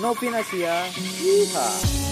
Novinasia. Yeehaw.